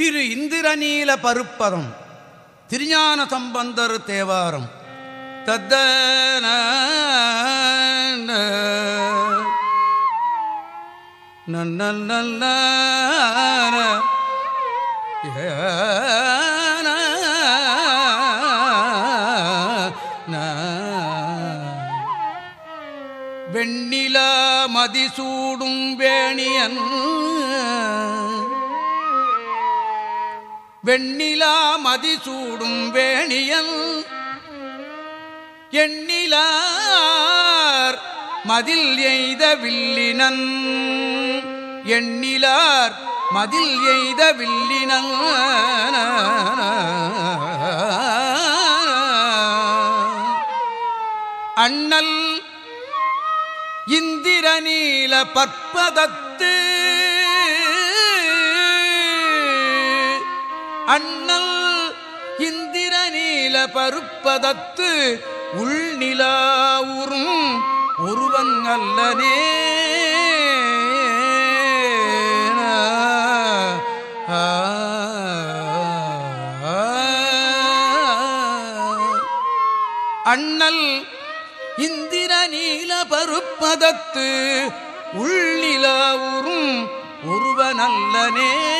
திரு இந்திரநீல பருப்பதம் திருஞான சம்பந்தர் தேவாரம். தத்த நல்ல வெண்ணிலா மதிசூடும் வேணியன் வெண்ணிலா மதிசூடும் வேணியன் எண்ணிலார் மதில் எய்த வில்லினன். எண்ணிலார் மதில் எய்த வில்லினன். அண்ணல் இந்திரநீல பற்பதத்து அண்ணல் இந்திர நீல பருப்பதத்து உள்நிலாவுறும் ஒருவன் அல்லனே. அண்ணல் இந்திர நீல பருப்பதத்து உள்நிலாவுறும் ஒருவனல்லனே ஆ,